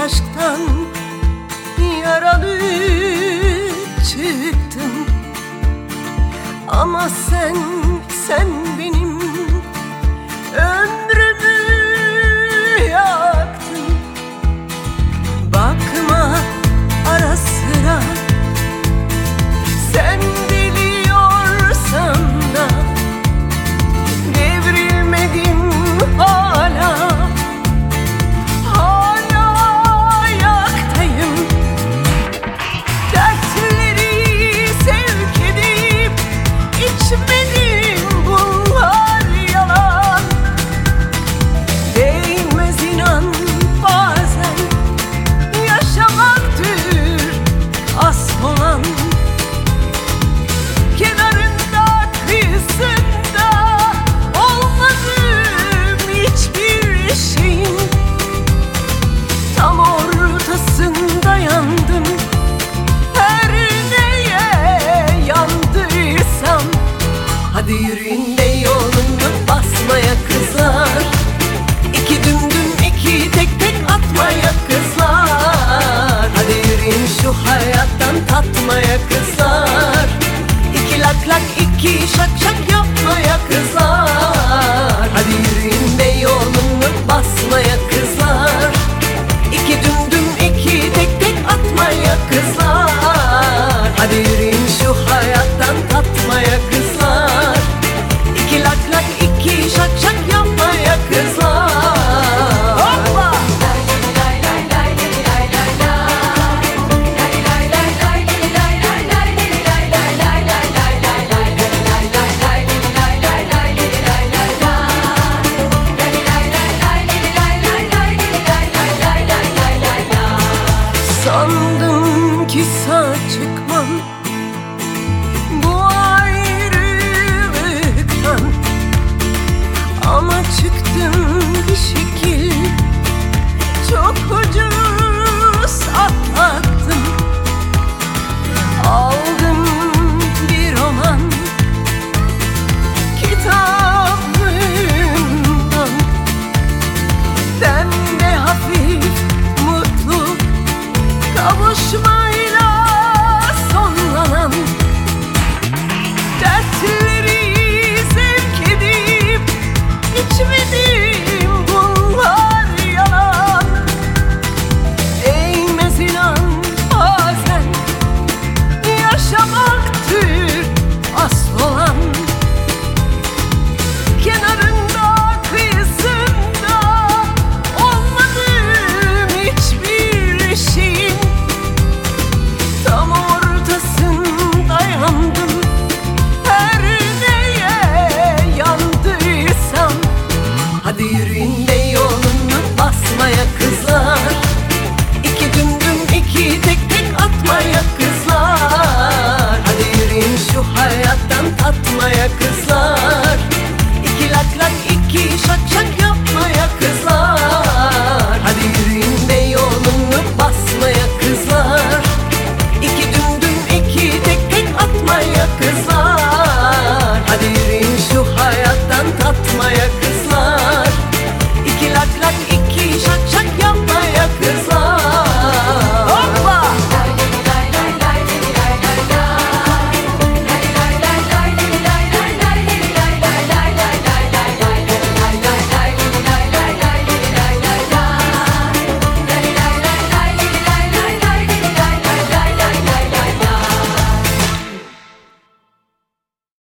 aşktan yaralı çıktım. Ama sen, sen atmaya kızar. İki lak lak iki şak şak ya. iki saat çıkmam. Sana yakın